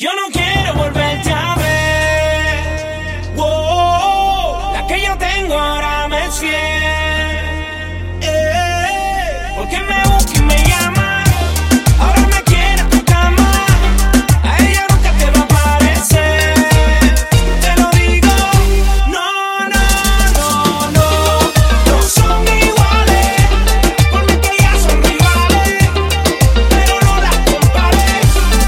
Yo no quiero volverte a ver. La que yo tengo ahora me es fiel.